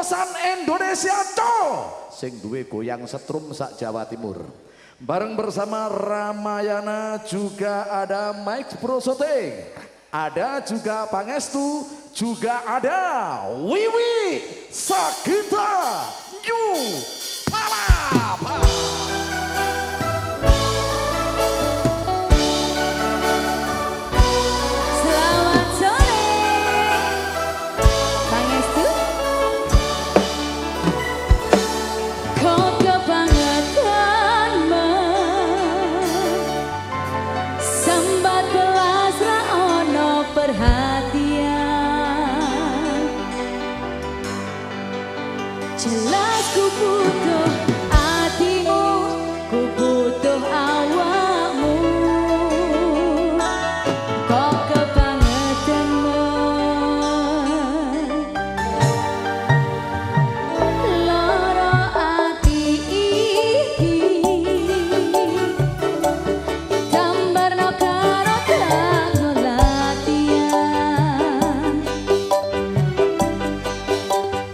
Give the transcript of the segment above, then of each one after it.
oplosan Indonesia co sing duwe goyang setrum sak Jawa Timur. Bareng bersama Ramayana juga ada Mike Pro Shooting. Ada juga Pangestu, juga ada Wiwi Sakita Yu Palapa.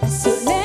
as soon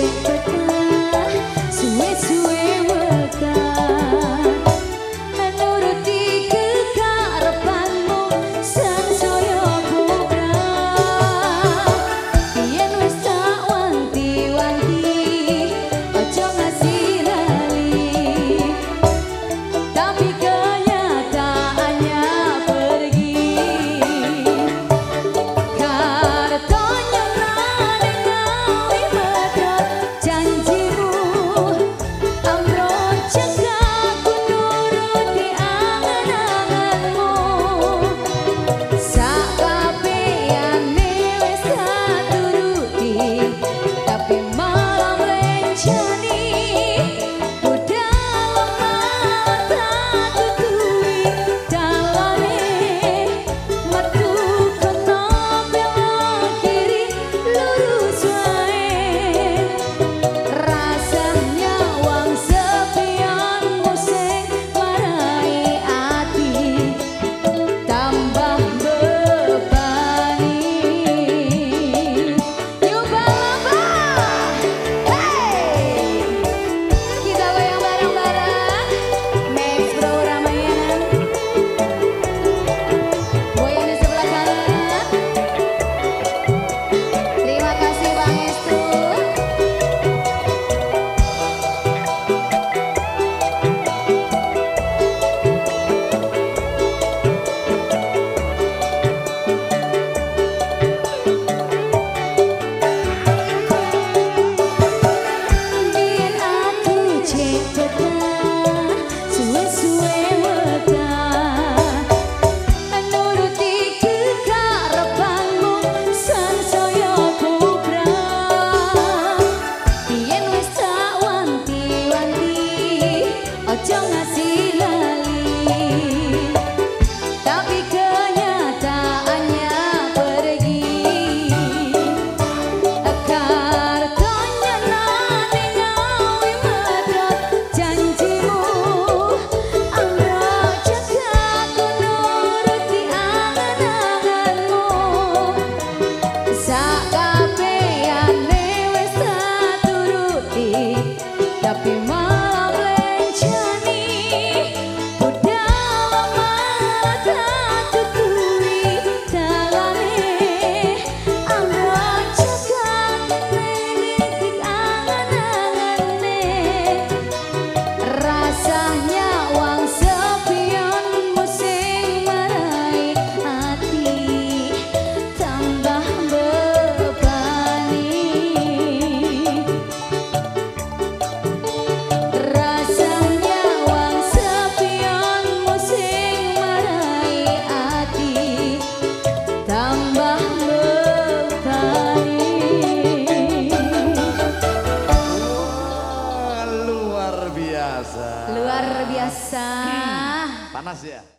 Take Tá na.